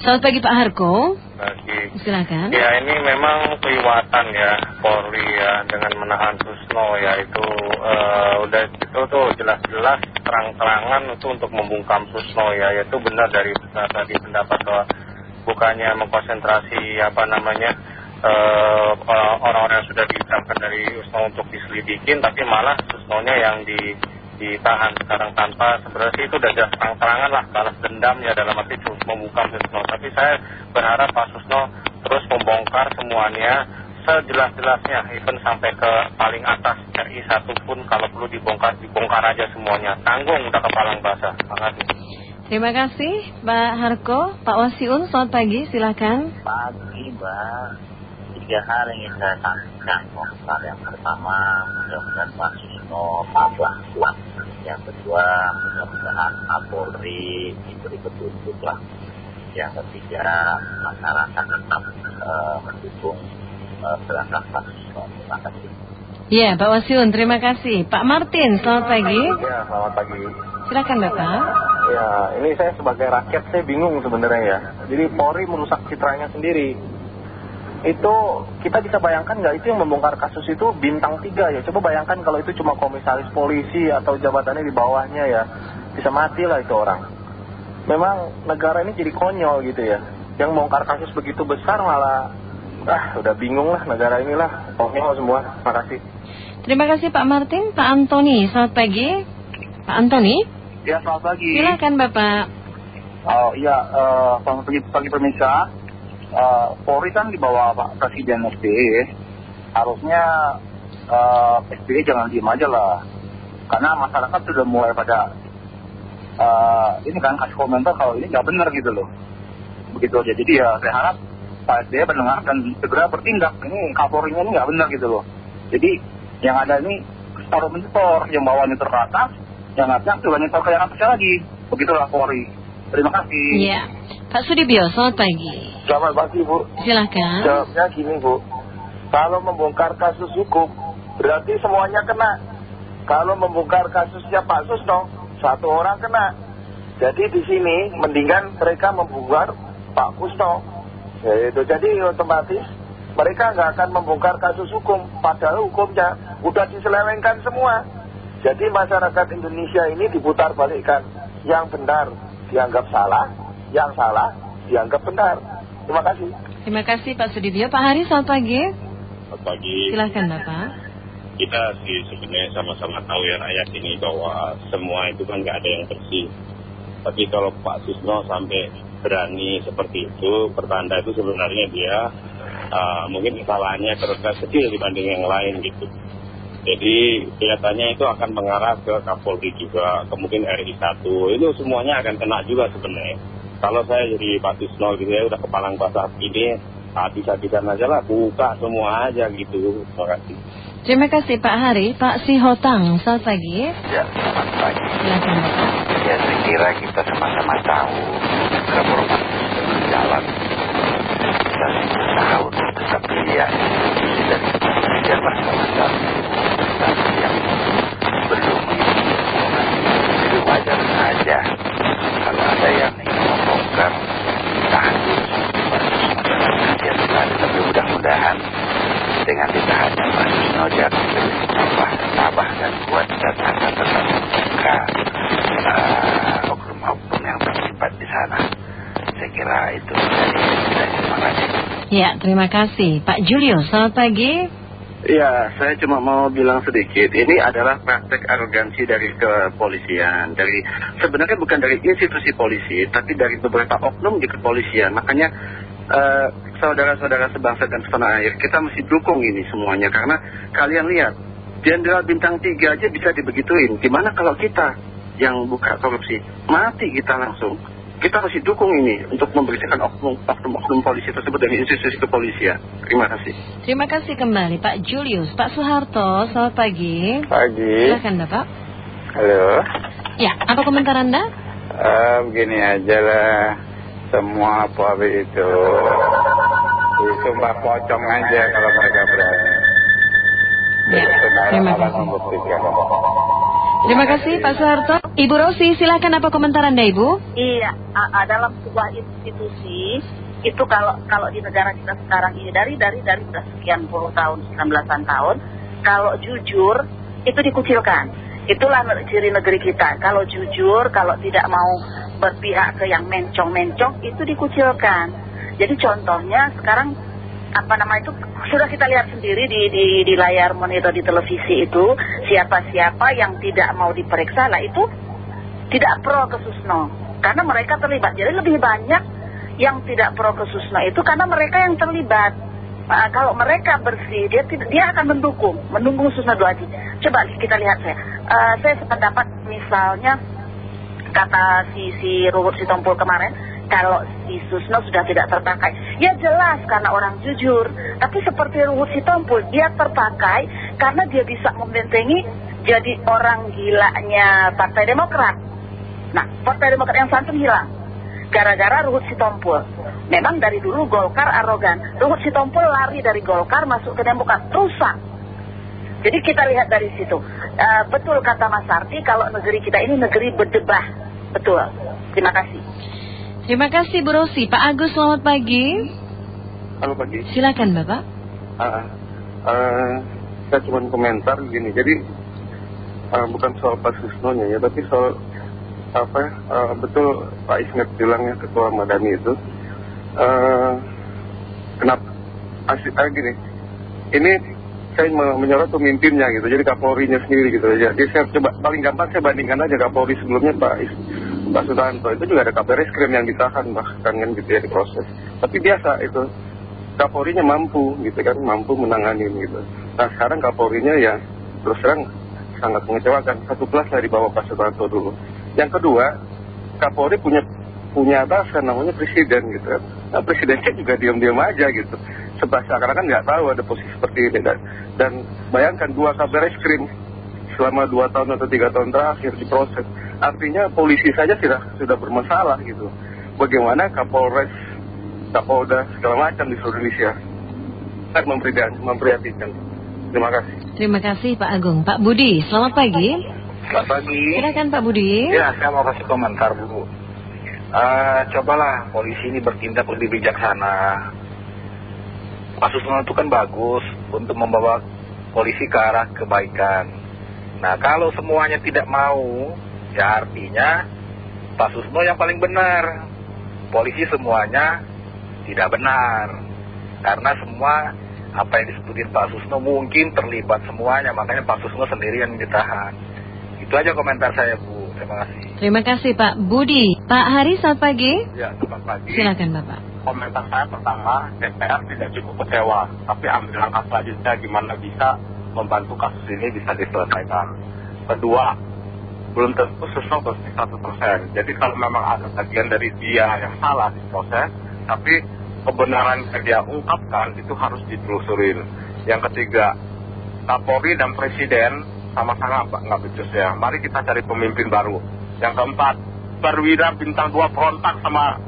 Selamat pagi Pak Harko. Pagi. Silakan. Ya ini memang keliwatan ya Polri ya dengan menahan Susno ya itu uh, udah itu tuh jelas-jelas terang-terangan itu untuk membungkam Susno ya itu benar dari tadi pendapat bahwa bukannya mengkonsentrasi apa namanya orang-orang yang sudah ditetapkan dari Susno untuk diselidikin tapi malah Susnonya yang di ditahan sekarang tanpa sebenarnya sih itu udah jelas terang-terangan lah balas dendam ya dalam arti terus membuka Susno. Tapi saya berharap Pak Susno terus membongkar semuanya sejelas-jelasnya even sampai ke paling atas RI satu pun kalau perlu dibongkar dibongkar aja semuanya. Tanggung udah kepalang basah. Terima kasih. Terima kasih Pak Harko. Pak Wasiun selamat pagi silakan. Pagi Mbak. Tiga hal yang ingin saya sampaikan hal yang pertama mudah-mudahan Pak Susno tabah yang kedua mudah-mudahan Kapolri diberi petunjuk lah. Yang ketiga masyarakat tetap uh, mendukung uh, terima kasih. Iya Pak Wasiun terima kasih. Pak Martin selamat pagi. Ya selamat pagi. Silakan Bapak. Ya ini saya sebagai rakyat saya bingung sebenarnya ya. Jadi Polri merusak citranya sendiri itu kita bisa bayangkan nggak? Itu yang membongkar kasus itu bintang tiga ya. Coba bayangkan kalau itu cuma komisaris polisi atau jabatannya di bawahnya ya. Bisa mati lah itu orang. Memang negara ini jadi konyol gitu ya. Yang membongkar kasus begitu besar malah ah udah bingung lah negara inilah. Konyol semua. Terima kasih. Terima kasih Pak Martin. Pak Antoni selamat pagi. Pak Antoni? Ya selamat pagi. Silakan Bapak. Oh iya uh, selamat pagi, pagi pemirsa Uh, Polri kan di bawah Pak Presiden SBY harusnya uh, SBY jangan diem aja lah. Karena masyarakat sudah mulai pada uh, ini kan kasih komentar kalau ini nggak benar gitu loh. Begitu aja. Jadi ya saya harap Pak SBY mendengar dan segera bertindak. Ini Kapolrinya ini nggak benar gitu loh. Jadi yang ada ini menyetor yang bawahnya ke atas yang atas juga nyetor ke yang atasnya lagi. Begitulah Polri terima kasih. Iya. Pak Sudibyo selamat pagi. Selamat pagi Bu. Silakan. Jawabnya gini Bu. Kalau membongkar kasus hukum Berarti semuanya kena. Kalau membongkar kasusnya Pak Susno Satu orang kena. Jadi di sini mendingan mereka membongkar Pak Kusno. Ya, itu. Jadi otomatis mereka nggak akan membongkar kasus hukum. Padahal hukumnya udah diselewengkan semua. Jadi masyarakat Indonesia ini diputar balikkan. Yang benar dianggap salah Yang salah dianggap benar Terima kasih. Terima kasih Pak Sudibyo. Pak Hari selamat pagi. Selamat pagi. Silahkan Bapak. Kita sih sebenarnya sama-sama tahu ya rakyat ini bahwa semua itu kan nggak ada yang bersih. Tapi kalau Pak Susno sampai berani seperti itu, pertanda itu sebenarnya dia uh, mungkin kesalahannya terus kecil dibanding yang lain gitu. Jadi kelihatannya itu akan mengarah ke Kapolri juga, kemudian RI 1. Itu semuanya akan kena juga sebenarnya. Kalau saya jadi Pak Tisno gitu ya udah kepalang basah ini habis-habisan aja lah buka semua aja gitu. Terima kasih. Terima kasih Pak Hari. Pak Sihotang selamat pagi. Ya selamat pagi. Silakan Bapak ya saya kira kita sama-sama tahu reformasi berjalan kita untuk tetap lihat dan bekerja bersama-sama tapi yang belum jadi wajar saja kalau ada yang ingin membongkar tahan dulu kerja sekali tapi mudah-mudahan dengan ditahannya Pak Susno jangan lebih tabah, tabah dan kuat dan akan tetap membuka oknum-oknum yang terlibat di sana saya kira itu dari terima kasih ya terima kasih Pak Julio selamat pagi Ya, saya cuma mau bilang sedikit. Ini adalah praktek arogansi dari kepolisian. Dari sebenarnya bukan dari institusi polisi, tapi dari beberapa oknum di kepolisian. Makanya saudara-saudara sebangsa dan setanah air, kita mesti dukung ini semuanya. Karena kalian lihat, Jenderal Bintang 3 aja bisa dibegituin. Gimana kalau kita yang buka korupsi? Mati kita langsung kita masih dukung ini untuk membersihkan oknum-oknum polisi tersebut dari institusi kepolisian. Terima kasih. Terima kasih kembali Pak Julius. Pak Soeharto, selamat pagi. Pagi. Silakan Bapak. Halo. Ya, apa komentar Anda? Uh, begini aja lah, semua polri itu disumpah pocong aja kalau mereka berani. Ya, terima kasih. Terima kasih Pak Soeharto. Ibu Rosi, silakan apa komentar Anda Ibu? Iya, dalam sebuah institusi itu kalau kalau di negara kita sekarang ini dari dari dari sekian puluh tahun, sekian belasan tahun, kalau jujur itu dikucilkan. Itulah ciri negeri kita. Kalau jujur, kalau tidak mau berpihak ke yang mencong-mencong itu dikucilkan. Jadi contohnya sekarang apa nama itu sudah kita lihat sendiri di di, di layar monitor di televisi itu siapa-siapa yang tidak mau diperiksa lah itu tidak pro ke Susno karena mereka terlibat. Jadi lebih banyak yang tidak pro ke Susno itu karena mereka yang terlibat. Ah, kalau mereka bersih, dia dia akan mendukung, mendukung Susno Duaji. Coba kita lihat saya. Ah, saya sependapat misalnya kata si si Ruhut Sitompul kemarin, kalau si Susno sudah tidak terpakai, ya jelas karena orang jujur. Tapi seperti Ruhut Sitompul, dia terpakai karena dia bisa membentengi jadi orang gilanya Partai Demokrat. Nah, Partai Demokrat yang santun hilang. Gara-gara Ruhut Sitompul. Memang dari dulu Golkar arogan. Ruhut Sitompul lari dari Golkar masuk ke Demokrat. Rusak. Jadi kita lihat dari situ. Eh, betul kata Mas Sarti, kalau negeri kita ini negeri berdebah. Betul. Terima kasih. Terima kasih Bu Rosi. Pak Agus, selamat pagi. Halo pagi. Silakan Bapak. Ah, ah, saya cuma komentar gini. Jadi ah, bukan soal Pak Susnonya ya, tapi soal apa? ah, betul Pak Ismet bilang ya Ketua Madani itu. ah, kenapa? Asik ah, gini. Ini saya me- menyorot pemimpinnya gitu. Jadi Kapolrinya sendiri gitu. Jadi saya coba paling gampang saya bandingkan aja Kapolri sebelumnya Pak Is Pak Sutanto itu juga ada kabar reskrim yang ditahan bahkan kan gitu ya diproses. Tapi biasa itu Kapolrinya mampu gitu kan, mampu menangani gitu. Nah sekarang Kapolrinya ya terus terang sangat mengecewakan. Satu kelas di bawah Pak Sutanto dulu. Yang kedua, Kapolri punya punya atasan namanya presiden gitu kan. Nah presidennya juga diam-diam aja gitu. Sebab seakan-akan nggak tahu ada posisi seperti ini. Dan, dan bayangkan dua kabar reskrim selama dua tahun atau tiga tahun terakhir diproses. Artinya polisi saja sudah sudah bermasalah gitu. Bagaimana Kapolres, Kapolda segala macam di seluruh Indonesia. Sangat memprihatinkan. memprihatinkan. Terima kasih. Terima kasih Pak Agung. Pak Budi, selamat pagi. Selamat pagi. Silakan Pak Budi. Ya, saya mau kasih komentar Bu. Eh, cobalah polisi ini bertindak lebih bijaksana. Pak Susno itu kan bagus untuk membawa polisi ke arah kebaikan. Nah, kalau semuanya tidak mau, ya artinya Pak Susno yang paling benar. Polisi semuanya tidak benar. Karena semua apa yang disebutin Pak Susno mungkin terlibat semuanya, makanya Pak Susno sendiri yang ditahan. Itu aja komentar saya Bu, terima kasih. Terima kasih Pak Budi. Pak Hari, selamat pagi. Ya, selamat pagi. Silakan Bapak. Komentar saya pertama, DPR tidak cukup kecewa, tapi ambil langkah selanjutnya gimana bisa membantu kasus ini bisa diselesaikan. Kedua, belum tentu Susno bersih 100%. Jadi kalau memang ada bagian dari dia yang salah di proses, tapi kebenaran yang dia ungkapkan itu harus ditelusurin. Yang ketiga, Kapolri dan Presiden sama-sama nggak becus ya. Mari kita cari pemimpin baru. Yang keempat, perwira bintang dua perontak sama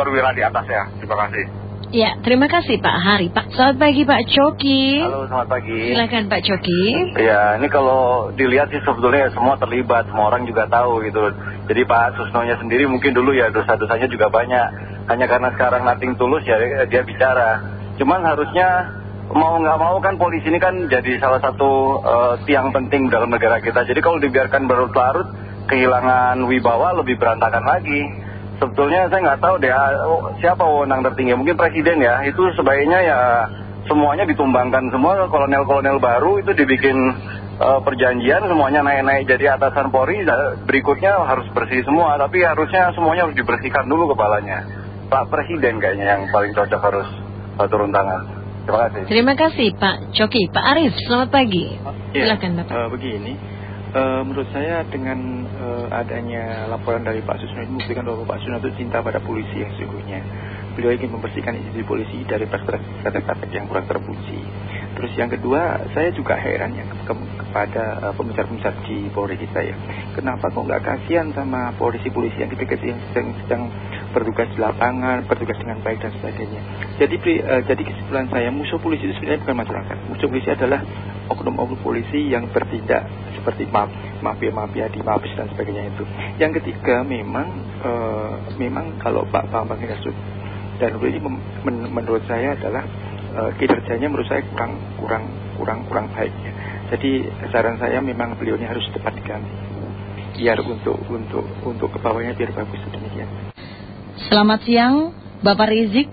perwira di atasnya. Terima kasih. Ya, terima kasih Pak Hari. Pak, selamat pagi Pak Coki. Halo, selamat pagi. Silakan Pak Coki. Ya, ini kalau dilihat sih sebetulnya semua terlibat, semua orang juga tahu gitu. Jadi Pak Susnonya sendiri mungkin dulu ya dosa-dosanya juga banyak. Hanya karena sekarang nating tulus ya dia bicara. Cuman harusnya mau nggak mau kan polisi ini kan jadi salah satu eh, tiang penting dalam negara kita. Jadi kalau dibiarkan berlarut-larut, kehilangan wibawa lebih berantakan lagi. Sebetulnya saya nggak tahu deh ah, oh, siapa wewenang tertinggi. Mungkin presiden ya. Itu sebaiknya ya semuanya ditumbangkan semua kolonel-kolonel baru itu dibikin eh, perjanjian semuanya naik-naik jadi atasan Polri berikutnya harus bersih semua tapi harusnya semuanya harus dibersihkan dulu kepalanya Pak Presiden kayaknya yang paling cocok harus eh, turun tangan terima kasih Terima kasih Pak Coki. Pak Arif, selamat pagi. Ya, Silakan Bapak. eh, begini, eh, menurut saya dengan eh, adanya laporan dari Pak Susno ini membuktikan bahwa Pak Susno itu cinta pada polisi yang sesungguhnya. Beliau ingin membersihkan institusi polisi dari praktek-praktek yang kurang terpuji. Terus yang kedua, saya juga heran ya ke- kepada eh, pembicara-pembicara di Polri kita ya. Kenapa kok nggak kasihan sama polisi-polisi yang kita yang sedang, sedang bertugas di lapangan, bertugas dengan baik dan sebagainya. Jadi eh, jadi kesimpulan saya, musuh polisi itu sebenarnya bukan masyarakat. Musuh polisi adalah oknum-oknum polisi yang bertindak seperti maaf, mafia-mafia di Mabes dan sebagainya itu. Yang ketiga memang eh, memang kalau Pak Bambang Hirasut dan ini men menurut saya adalah uh, kinerjanya menurut saya kurang kurang kurang kurang baik ya. Jadi saran saya memang beliaunya harus tepat diganti biar untuk untuk untuk ke bawahnya biar bagus demikian. Selamat siang Bapak Rizik.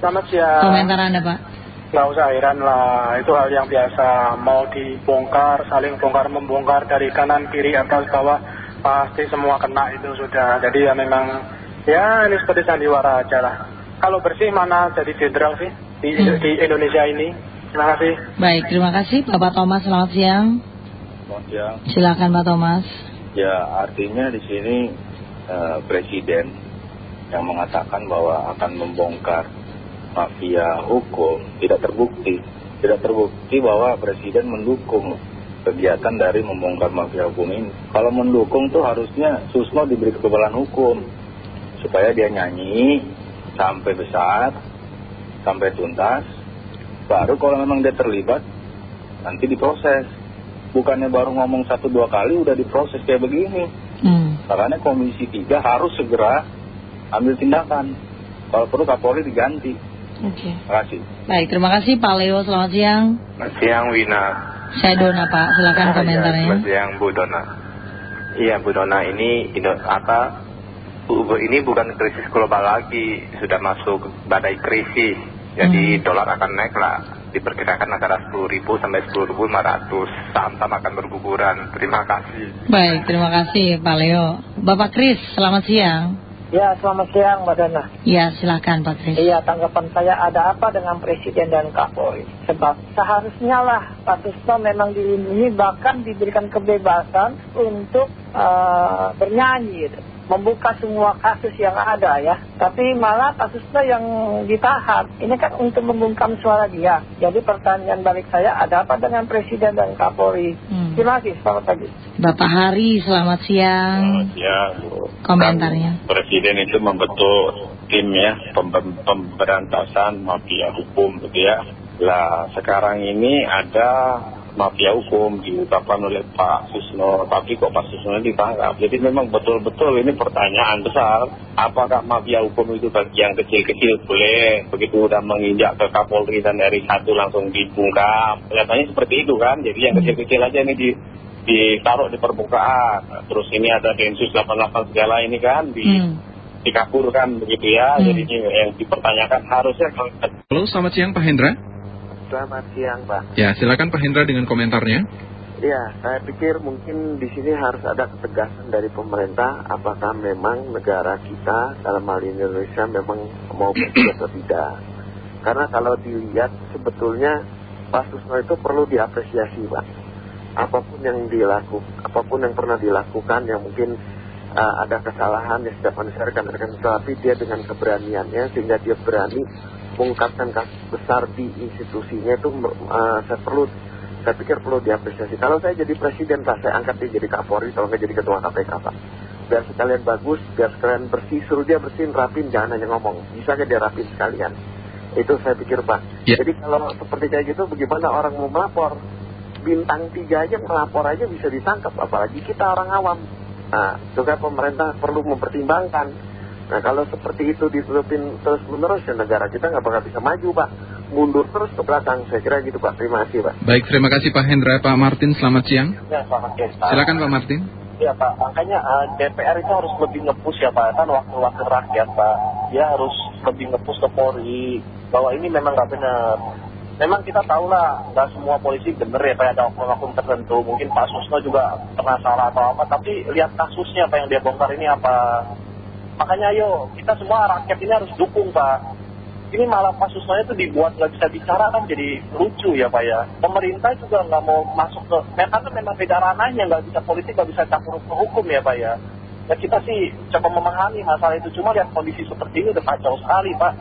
Selamat siang. Komentar Anda Pak. Nggak usah heran lah, itu hal yang biasa. Mau dibongkar, saling bongkar membongkar dari kanan, kiri, atas, bawah, pasti semua kena itu sudah. Jadi ya memang, ya ini seperti sandiwara aja lah. Kalau bersih mana jadi jenderal sih di, Hmm. di Indonesia ini? Terima kasih. Baik, terima kasih Bapak Thomas. Selamat siang. Selamat siang. Silakan Pak Thomas. Ya artinya di sini eh, presiden yang mengatakan bahwa akan membongkar mafia hukum tidak terbukti. Tidak terbukti bahwa presiden mendukung kegiatan dari membongkar mafia hukum ini. Kalau mendukung tuh harusnya Susno diberi kekebalan hukum supaya dia nyanyi sampai besar, sampai tuntas. Baru kalau memang dia terlibat nanti diproses. Bukannya baru ngomong satu dua kali udah diproses kayak begini. Hmm. Makanya Komisi 3 harus segera ambil tindakan. Kalau perlu Kapolri diganti. Oke. Terima kasih. Baik, terima kasih Pak Leo. Selamat siang. Selamat siang Wina. Saya Dona Pak. Silakan Ya, komentarnya. selamat siang Bu Dona. Iya Bu Dona ini apa ini bukan krisis global lagi, sudah masuk badai krisis. Jadi dolar akan naik lah. Diperkirakan antara 10.000 sampai 10.500. Saham-saham akan berguguran. Terima kasih. Baik, terima kasih Pak Leo. Bapak Kris, selamat siang. Ya, selamat siang Mbak Dana. Ya, silakan Pak Kris. Iya, tanggapan saya ada apa dengan Presiden dan Kapolri? Sebab seharusnya lah Pak Susno memang dilindungi bahkan diberikan kebebasan untuk eh, bernyanyi gitu. Membuka semua kasus yang ada ya. Tapi malah Pak Susno yang ditahan. Ini kan untuk membungkam suara dia. Jadi pertanyaan balik saya ada apa dengan Presiden dan Kapolri? Hmm. Terima kasih, selamat pagi. Bapak Hari, selamat siang. Ya, Bu. Komentarnya. Presiden itu membentuk tim ya pem- pemberantasan mafia hukum gitu ya. Lah sekarang ini ada mafia hukum diungkapkan oleh Pak Susno, tapi kok Pak Susno ditangkap. Jadi memang betul-betul ini pertanyaan besar. Apakah mafia hukum itu bagi yang kecil-kecil boleh begitu udah menginjak ke Kapolri dan dari satu langsung dibungkam. Kelihatannya seperti itu kan. Jadi yang kecil-kecil aja ini di ditaruh di permukaan. Terus ini ada Densus 88 segala ini kan di Hmm. dikaburkan begitu ya. Hmm. Jadi ini yang dipertanyakan harusnya kalau Halo, selamat siang Pak Hendra. Selamat siang Pak. Ya, silakan Pak Hendra dengan komentarnya. Ya, saya pikir mungkin di sini harus ada ketegasan dari pemerintah apakah memang negara kita dalam hal ini Indonesia memang mau bersih atau tidak. Karena kalau dilihat sebetulnya Pak Susno itu perlu diapresiasi Pak. Apa pun yang dilakukan, apa pun yang pernah dilakukan yang mungkin uh, ada kesalahan yang setiap manusia rekan-rekan tapi dia dengan keberaniannya sehingga dia berani mengungkapkan kasus besar di institusinya itu uh, saya perlu saya pikir perlu diapresiasi. Kalau saya jadi presiden, Pak, saya angkat dia jadi Kapolri, kalau nggak jadi ketua KPK, Pak. Biar sekalian bagus, biar sekalian bersih, suruh dia bersihin, rapin, jangan hanya ngomong. Bisa nggak dia rapin sekalian? Itu saya pikir, Pak. Ya. Jadi kalau seperti kayak gitu, bagaimana orang mau melapor? Bintang tiga aja melapor aja bisa ditangkap, apalagi kita orang awam. Nah, juga pemerintah perlu mempertimbangkan. Nah, kalau seperti itu ditutupin terus-menerus, ya negara kita nggak bakal bisa maju, Pak. Mundur terus ke belakang, saya kira gitu, Pak. Terima kasih, Pak. Baik, terima kasih Pak Hendra. Pak Martin, selamat siang. Ya, selamat siang Pak. Silakan Pak Martin. Ya Pak, makanya eh, DPR itu harus lebih ngepush ya Pak, kan wakil-wakil rakyat Pak. Dia harus lebih ngepush ke Polri, bahwa ini memang nggak benar. Memang kita tahu lah, nggak semua polisi benar ya, Pak, ada oknum-oknum tertentu. Mungkin Pak Susno juga pernah salah atau apa, tapi lihat kasusnya apa yang dia bongkar ini apa. Makanya ayo, kita semua rakyat ini harus dukung Pak. Ini malah Pak itu dibuat nggak bisa bicara kan jadi lucu ya Pak ya. Pemerintah juga nggak mau masuk ke, karena memang beda ranahnya, nggak bisa politik, nggak bisa campur ke hukum ya Pak ya. Ya kita sih coba memahami masalah itu, cuma lihat kondisi seperti ini udah kacau sekali Pak.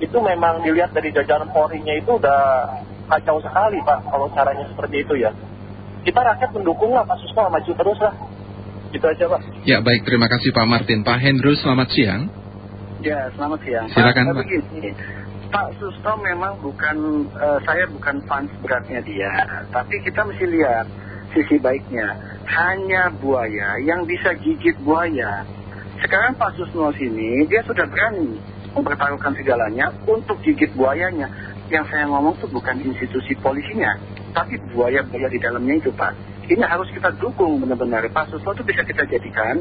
Itu memang dilihat dari jajaran Polri-nya itu udah kacau sekali Pak, kalau caranya seperti itu ya. Kita rakyat mendukung lah Pak Susno maju terus lah. Gitu aja Pak. Ya, baik, terima kasih Pak Martin. Pak Hendro, selamat siang. Ya, selamat siang. Silakan, Pak. Pak. Begini, Pak Susno memang bukan, eh, saya bukan fans beratnya dia. Tapi kita mesti lihat, sisi baiknya. Hanya buaya yang bisa gigit buaya. Sekarang Pak Susno sini, dia sudah berani mempertaruhkan segalanya untuk gigit buayanya. Yang saya ngomong itu bukan institusi polisinya, tapi buaya-buaya di dalamnya itu Pak. Ini harus kita dukung benar-benar. Pak Susno itu bisa kita jadikan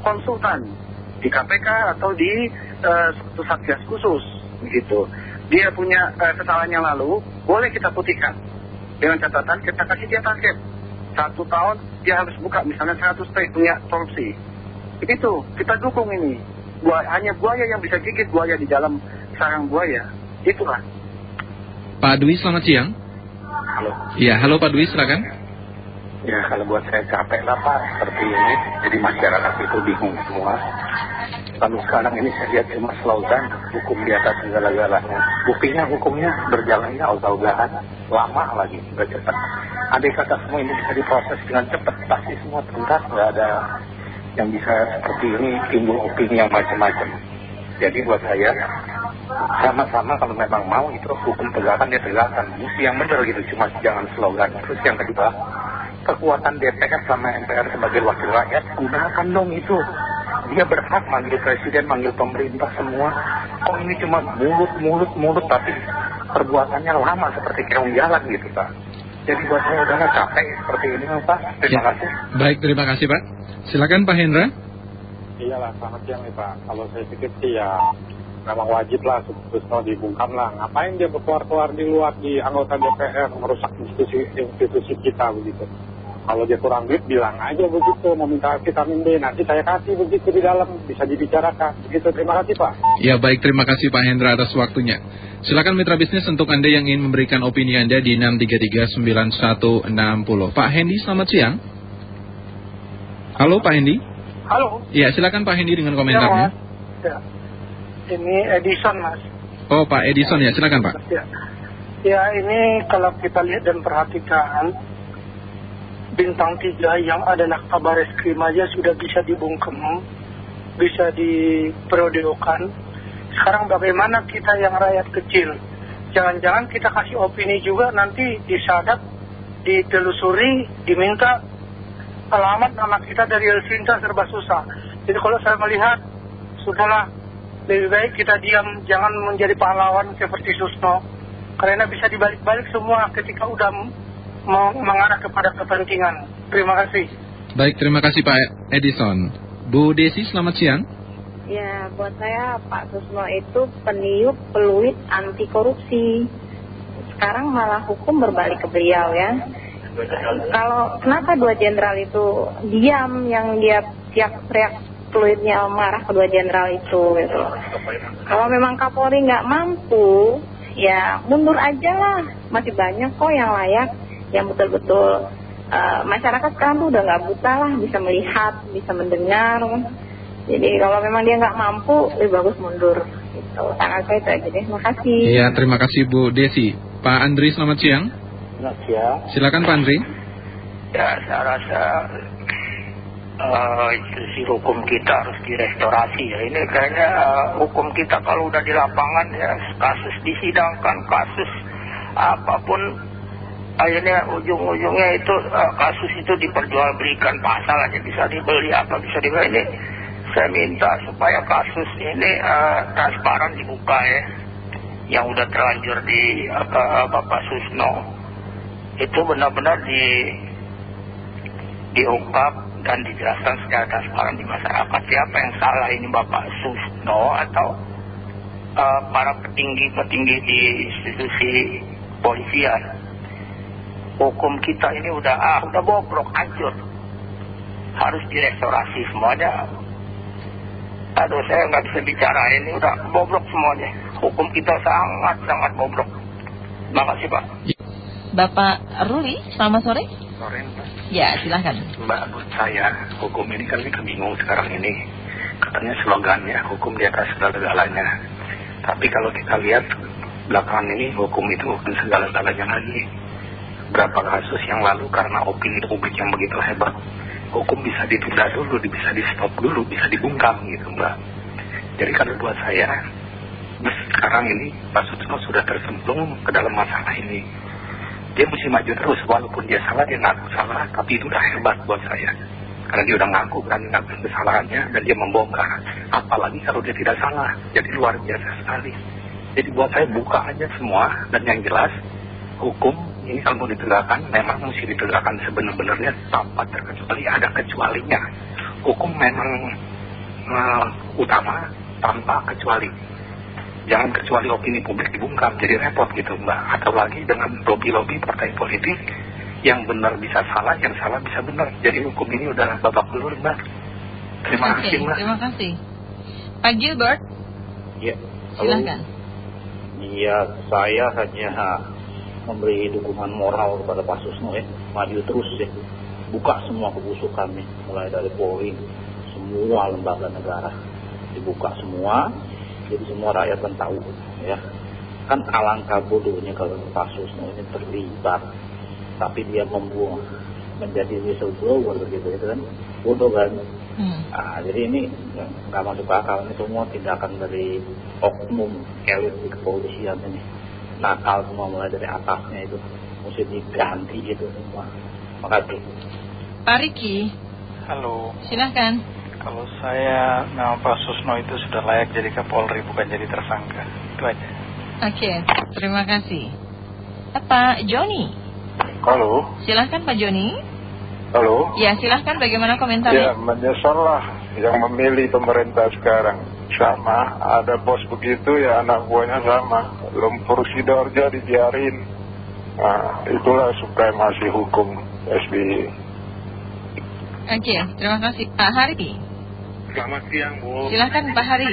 konsultan di KPK atau di uh, satgas khusus begitu. Dia punya uh, kesalahan yang lalu, boleh kita putihkan. Dengan catatan kita kasih dia target. Satu tahun dia harus buka misalnya 100 T punya korupsi. Begitu, kita dukung ini. Buaya, hanya buaya yang bisa gigit buaya di dalam sarang buaya. Itulah. Pak Dwi, selamat siang. Halo. Iya, halo Pak Dwi, silakan. Ya, kalau buat saya capek lah Pak, seperti ini. Jadi masyarakat itu bingung semua. Lalu sekarang ini saya lihat cuma slogan, hukum di atas segala-galanya. Buktinya hukumnya berjalannya ogah-ogahan, lama lagi, nggak cepat. Andai kata semua ini bisa diproses dengan cepat, pasti semua tuntas, nggak ada yang bisa seperti ini timbul opini yang macam-macam. Jadi buat saya, sama-sama kalau memang mau itu hukum tegakkan ya tegakkan. Mesti yang benar gitu, cuma jangan slogan. Terus yang kedua, kekuatan DPR sama MPR sebagai wakil rakyat, gunakan dong itu. Dia berhak manggil presiden, manggil pemerintah semua. Kok ini cuma mulut, mulut, mulut, tapi perbuatannya lama seperti keong jalan gitu Pak. Jadi buat saya udah capek seperti ini Pak. Terima Ya. kasih. Baik, terima kasih Pak. Silakan Pak Hendra. Iyalah, selamat siang nih Pak. Kalau saya pikir sih ya memang wajib lah Susno dibungkam lah. Ngapain dia berkeluar-keluar di luar di anggota DPR merusak institusi institusi kita begitu. Kalau dia kurang duit bilang aja begitu, mau minta vitamin D, nanti saya kasih begitu di dalam, bisa dibicarakan. Begitu, terima kasih Pak. Ya baik, terima kasih Pak Hendra atas waktunya. Silakan mitra bisnis untuk Anda yang ingin memberikan opini Anda di 6339160. Pak Hendi, selamat siang. Halo Pak Hendi. Halo. Ya, silakan Pak Hendi dengan komentarnya. Ya. Ini Edison, Mas. Oh, Pak Edison ya, silakan Pak. Ya. Ya, ini kalau kita lihat dan perhatikan, bintang tiga yang adalah kabar eskrim aja sudah bisa dibungkem, bisa diperiodekan. Sekarang bagaimana kita yang rakyat kecil? Jangan-jangan kita kasih opini juga nanti disadap, ditelusuri, diminta alamat nama kita dari Elvinta serba susah. Jadi kalau saya melihat, sudahlah lebih baik kita diam, jangan menjadi pahlawan seperti Susno. Karena bisa dibalik-balik semua ketika udah mau mengarah kepada kepentingan. Terima kasih. Baik, terima kasih Pak Edison. Bu Desi, selamat siang. Ya, buat saya Pak Susno itu peniup peluit anti korupsi. Sekarang malah hukum berbalik ke beliau ya. Kalau kenapa dua jenderal itu diam yang dia siap teriak peluitnya marah kedua jenderal itu gitu. Kalau memang Kapolri nggak mampu, ya mundur aja lah. Masih banyak kok yang layak, yang betul-betul eh, masyarakat sekarang tuh udah nggak buta lah, bisa melihat, bisa mendengar. Jadi kalau memang dia nggak mampu, lebih bagus mundur. Gitu. Tangan saya itu aja deh. Makasih. Iya, terima kasih Bu Desi. Pak Andri, selamat siang. Selamat siang. Silakan Pak Andri. Ya, saya rasa eh, institusi hukum kita harus direstorasi ya. Ini kayaknya eh, hukum kita kalau udah di lapangan ya kasus disidangkan, kasus apa pun akhirnya ujung-ujungnya itu eh, kasus itu diperjualbelikan. Pasal aja bisa dibeli apa bisa dibeli? Ini saya minta supaya kasus ini eh, transparan dibuka ya. Yang udah terlanjur di apa, Bapak Susno. Itu benar-benar di diungkap dan dijelaskan secara transparan di masyarakat. Siapa yang salah ini Bapak Susno atau eh, para petinggi-petinggi di institusi polisian hukum kita ini udah ah udah bobrok hancur harus direstorasi semuanya aduh saya nggak bisa bicara ini udah bobrok semuanya hukum kita sangat sangat bobrok terima kasih Pak Bapak Ruli, selamat sore. Sore, Ya, silahkan. Mbak, menurut saya hukum ini kan kita bingung sekarang ini. Katanya slogannya hukum di atas segala-galanya. Tapi kalau kita lihat belakangan ini hukum itu bukan segala-galanya lagi. Berapa kasus yang lalu karena opini publik yang begitu hebat, hukum bisa ditunda dulu, bisa di stop dulu, bisa dibungkam gitu Mbak. Jadi kalau buat saya, sekarang ini Pak Sutno sudah tersemplung ke dalam masalah ini. dia mesti maju terus walaupun dia salah dia ngaku salah tapi itu udah hebat buat saya karena dia udah ngaku berani ngaku kesalahannya dan dia membongkar apalagi kalau dia tidak salah jadi luar biasa sekali jadi buat saya buka aja semua dan yang jelas hukum ini kalau mau ditegakkan memang mesti ditegakkan sebenar-benarnya tanpa terkecuali ada kecualinya. Hukum memang uh, utama tanpa kecuali. Jangan kecuali opini publik dibungkam jadi repot gitu mbak. Atau lagi dengan lobby-lobby partai politik yang benar bisa salah yang salah bisa benar. Jadi hukum ini udah babak belur mbak. Terima Oke, kasih mbak. terima kasih. Pak Gilbert, Ya, silakan. Iya, saya hanya memberi dukungan moral kepada Pak Susno ya, maju terus ya, buka semua kebusukannya, mulai dari Polri, semua lembaga negara. Dibuka semua, jadi semua rakyat kan tahu ya. Kan alangkah bodohnya kalau Pak Susno ini terlibat, tapi dia membuang menjadi whistleblower begitu itu kan. Bodoh kan. Nah, jadi ini nggak masuk akal. Ini semua tindakan dari oknum elit di kepolisian ini nakal semua mulai dari atasnya itu mesti diganti itu semua. Makasih. Pak Riki, Halo, silakan. kalau saya nama Pak Susno itu sudah layak jadi Kapolri bukan jadi tersangka. Itu aja. Oke, terima kasih. Eh, Pak Joni, Halo, silakan Pak Joni. halo. Ya, silahkan bagaimana Ya, komentarnya? menyesal lah yang memilih pemerintah sekarang. Sama, ada bos begitu ya anak buahnya sama. Lumpur Sidoarjo dibiarin. Nah, itulah supremasi hukum SBY. Oke, terima kasih. Pak Hari, Selamat siang Bu. silahkan Pak Hari.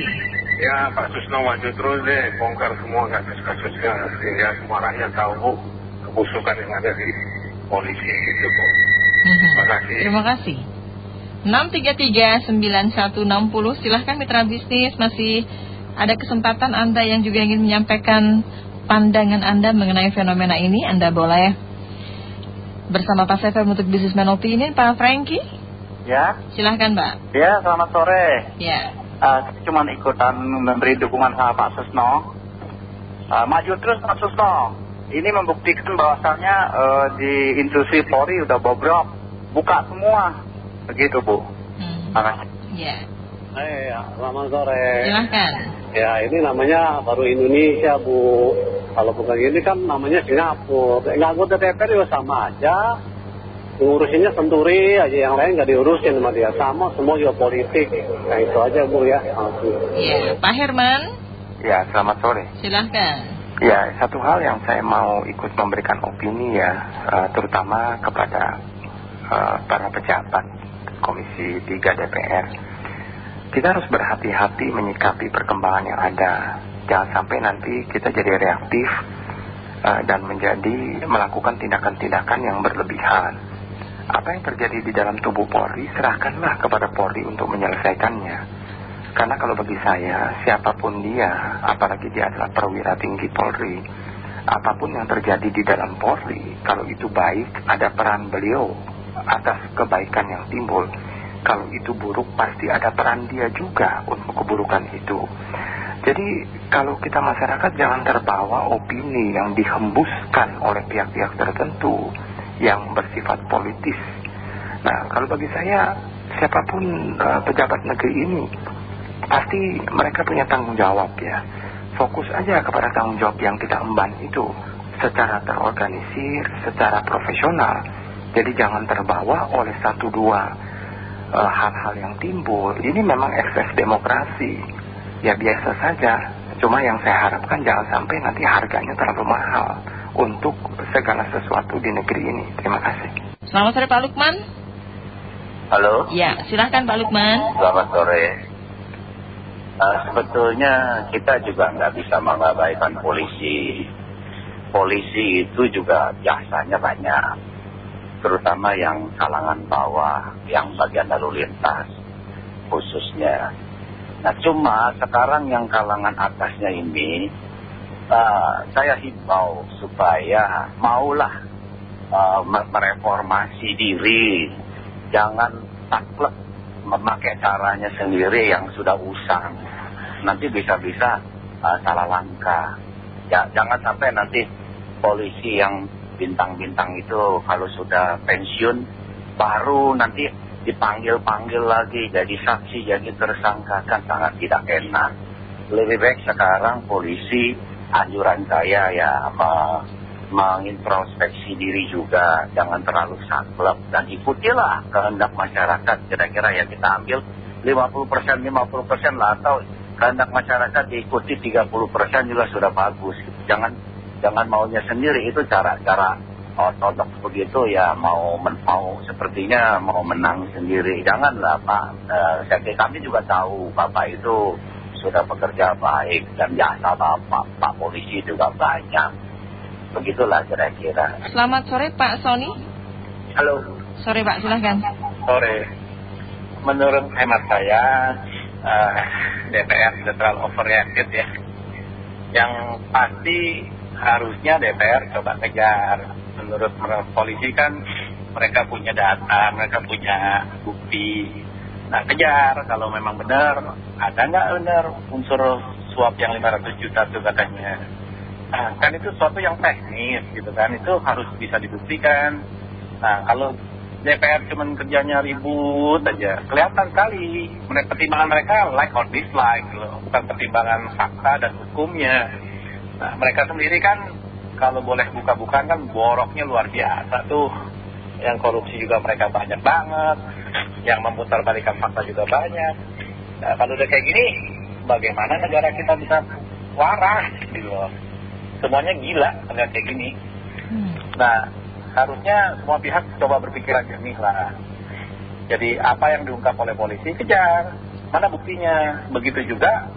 Ya Pak Susno maju terus deh, bongkar semua kasus-kasusnya sehingga semua rakyat tahu Bu kebusukan yang ada di polisi gitu Bu. Terima kasih. Terima kasih. 633-9160, silahkan mitra bisnis masih ada kesempatan Anda yang juga ingin menyampaikan pandangan Anda mengenai fenomena ini, Anda boleh bersama Pak Sefer untuk Businessman Opinion, Pak Frankie, Ya, silahkan Mbak. ya selamat sore. Ya. Saya cuma ikutan memberi dukungan sama Pak Susno. Eh, maju terus Pak Susno. Ini membuktikan bahwasannya eh, di institusi Polri udah bobrok. Buka semua. Begitu Bu. Terima kasih. Ya, Eh, ya, selamat sore. silahkan. Ya, ini namanya baru Indonesia, Bu. Kalau bukan ini kan namanya Singapura. Anggota DPR juga sama aja. Ngurusinnya senturi aja, yang lain nggak diurusin sama dia. Sama, semua juga politik. Nah, itu aja, Bu, ya. Ya, Pak Herman, Ya, selamat sore. silahkan. Ya, satu hal yang saya mau ikut memberikan opini ya, eh, terutama kepada eh, para pejabat Komisi 3 DPR. Kita harus berhati-hati menyikapi perkembangan yang ada. Jangan sampai nanti kita jadi reaktif eh, dan menjadi melakukan tindakan-tindakan yang berlebihan. Apa yang terjadi di dalam tubuh Polri, serahkanlah kepada Polri untuk menyelesaikannya. Karena kalau bagi saya, siapa pun dia, apalagi dia adalah perwira tinggi Polri, apa pun yang terjadi di dalam Polri, kalau itu baik, ada peran beliau atas kebaikan yang timbul. Kalau itu buruk, pasti ada peran dia juga untuk keburukan itu. Jadi kalau kita masyarakat jangan terbawa opini yang dihembuskan oleh pihak-pihak tertentu yang bersifat politis. Nah, kalau bagi saya, siapa pun eh, pejabat negeri ini, pasti mereka punya tanggung jawab ya. Fokus aja kepada tanggung jawab yang kita emban itu secara terorganisir, secara profesional. Jadi jangan terbawa oleh satu dua eh, hal-hal yang timbul. Ini memang ekses demokrasi. Ya biasa saja. Cuma yang saya harapkan jangan sampai nanti harganya terlalu mahal untuk segala sesuatu di negeri ini. Terima kasih. Selamat sore Pak Lukman. Halo, Ya, silahkan Pak Lukman. selamat sore. Eh, sebetulnya kita juga nggak bisa mengabaikan polisi. Polisi itu juga jasanya banyak, terutama yang kalangan bawah, yang bagian lalu lintas khususnya. Nah cuma sekarang yang kalangan atasnya ini, eh, saya himbau supaya maulah eh, me- mereformasi diri, jangan taklek memakai caranya sendiri yang sudah usang. Nanti bisa-bisa uh, salah langkah. Ya, jangan sampai nanti polisi yang bintang-bintang itu kalau sudah pensiun baru nanti dipanggil-panggil lagi jadi saksi jadi tersangka. Kan sangat tidak enak. Lebih baik sekarang polisi anjuran saya ya mengintrospeksi diri juga. Jangan terlalu saklek. Dan ikutilah kehendak masyarakat. Kira-kira ya kita ambil 50% 50% lah. Atau kehendak masyarakat diikuti 30% juga sudah bagus. Jangan jangan maunya sendiri itu cara-cara ortodoks begitu ya mau mau sepertinya mau menang sendiri janganlah Pak eh, kami juga tahu Bapak itu sudah bekerja baik dan jasa Bapak Pak polisi juga banyak Begitulah kira-kira. Selamat sore Pak Sony. Halo. Sore Pak, silahkan. Sore. Menurut hemat saya, uh, eh, DPR sudah terlalu overreacted ya. Yang pasti harusnya DPR coba kejar. Menurut polisi kan mereka punya data, mereka punya bukti. Nah kejar kalau memang benar, ada nggak benar unsur suap yang 500 juta itu katanya Nah, kan itu sesuatu yang teknis gitu kan, itu harus bisa dibuktikan. Nah, kalau DPR cuma kerjanya ribut aja, kelihatan sekali. Mereka, pertimbangan mereka like or dislike, loh. bukan pertimbangan fakta dan hukumnya. Nah, mereka sendiri kan kalau boleh buka-bukaan kan boroknya luar biasa tuh. Yang korupsi juga mereka banyak banget, yang memutar balikan fakta juga banyak. Nah, kalau udah kayak gini, bagaimana negara kita bisa waras gitu loh semuanya gila dengan kayak gini. Hmm. Nah, harusnya semua pihak coba berpikiran jernih lah. Jadi apa yang diungkap oleh polisi kejar, mana buktinya? Begitu juga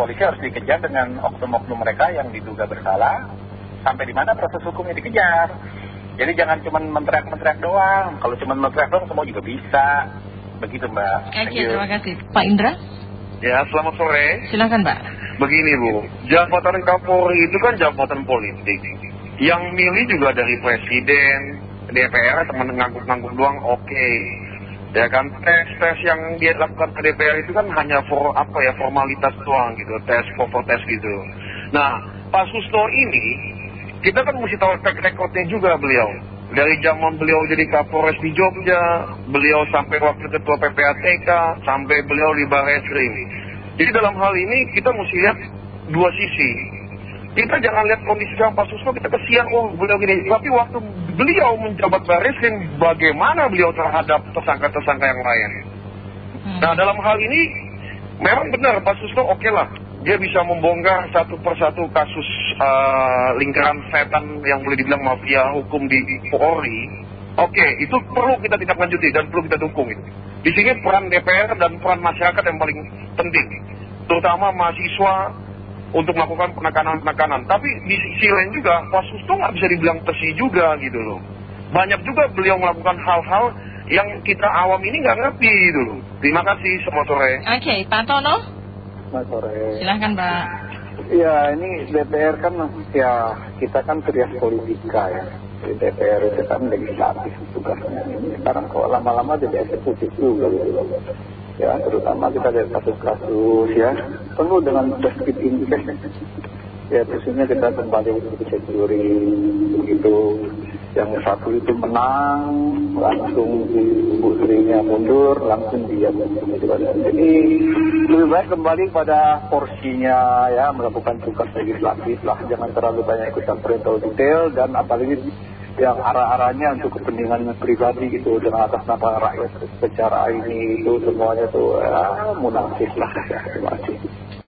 polisi harus dikejar dengan oknum-oknum mereka yang diduga bersalah, sampai di mana proses hukumnya dikejar. Jadi jangan cuma menteriak-menteriak doang. Kalau cuma menteriak doang semua juga bisa. Begitu Mbak. Oke, terima kasih. Pak Indra? Ya, selamat sore. Silakan Mbak. Begini Bu, jabatan Kapolri itu kan jabatan politik. Yang milih juga dari presiden, DPR teman ngangguk-ngangguk doang oke. Ya kan tes-tes yang dia lakukan ke DPR itu kan hanya for apa ya formalitas doang gitu, tes for tes gitu. Nah, Pak Susno ini kita kan mesti tahu track recordnya juga beliau. Dari zaman beliau jadi Kapolres di Jogja, beliau sampai wakil ketua PPATK, sampai beliau di Barreskrim. Jadi dalam hal ini kita mesti lihat dua sisi. Kita jangan lihat kondisi sekarang Pak Susno, kita kesian, oh beliau gini. Tapi waktu beliau menjabat Barreskrim, bagaimana beliau terhadap tersangka-tersangka yang lain. Hmm. Nah dalam hal ini, memang benar Pak Susno oke okay lah dia bisa membongkar satu persatu kasus uh, lingkaran setan yang boleh dibilang mafia hukum di Polri. Oke, itu perlu kita tidak lanjuti dan perlu kita dukung itu. Di sini peran DPR dan peran masyarakat yang paling penting, terutama mahasiswa untuk melakukan penekanan-penekanan. Tapi di sisi lain juga, Pak Susto nggak bisa dibilang bersih juga gitu loh. Banyak juga beliau melakukan hal-hal yang kita awam ini nggak ngerti gitu loh. Terima kasih, selamat sore. Oke, Pak Tono. Selamat sore. Silahkan Pak. Ya ini DPR kan ya kita kan teriak politika ya. Di DPR itu kan legislatif tugasnya. Sekarang kalau lama-lama jadi eksekutif juga gitu. Ya terutama kita lihat kasus-kasus ya. Penuh dengan best interest ya khususnya kita kembali ke security begitu. Yang satu itu menang langsung ibu istrinya mundur langsung dia mundur. Jadi lebih baik kembali pada porsinya ya melakukan tugas legislatif lah. Jangan terlalu banyak ikutan perintah detail dan apalagi yang arah-arahnya untuk kepentingan pribadi gitu dengan atas nama rakyat secara ini itu semuanya tuh ya, munafik lah. Terima kasih